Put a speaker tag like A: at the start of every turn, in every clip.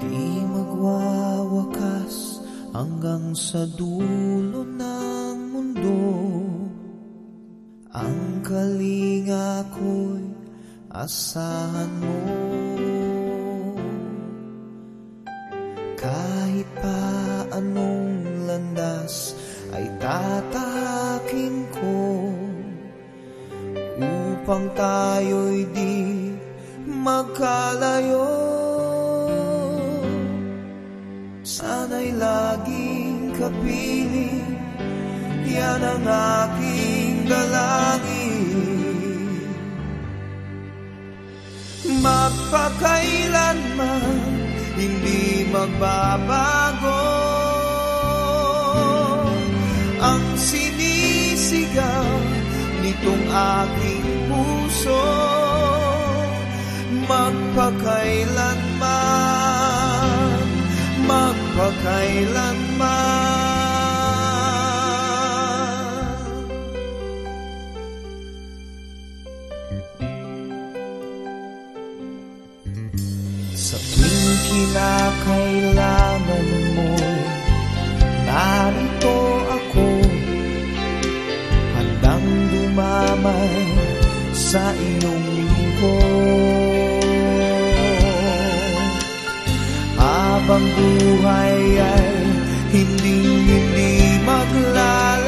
A: Di magwawakas hanggang sa dulo ng mundo. Ang kalinga ko'y asahan mo. Kahit pa anong landas ay tatahakin ko Upang tayo'y di magkalayo. Kapiling Yan ang aking dalangin Magpakailanman Hindi magbabago. Ang sinisigaw Nitong aking puso Magpakailanman Magpakailanman kinakailangan mo. Narito ako Handang dumamay sa iyong lingkod Habang buhay ay hindi hindi maglalaho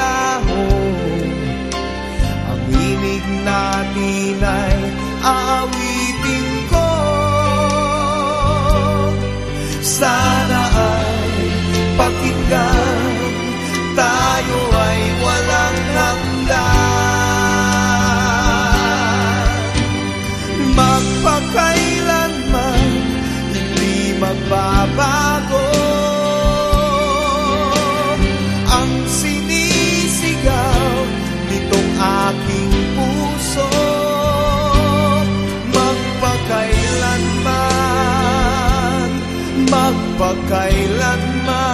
A: sana ay pakinggan Tayo ay walang hanggan Magpakailanman, hindi magbabago. pagkailanman.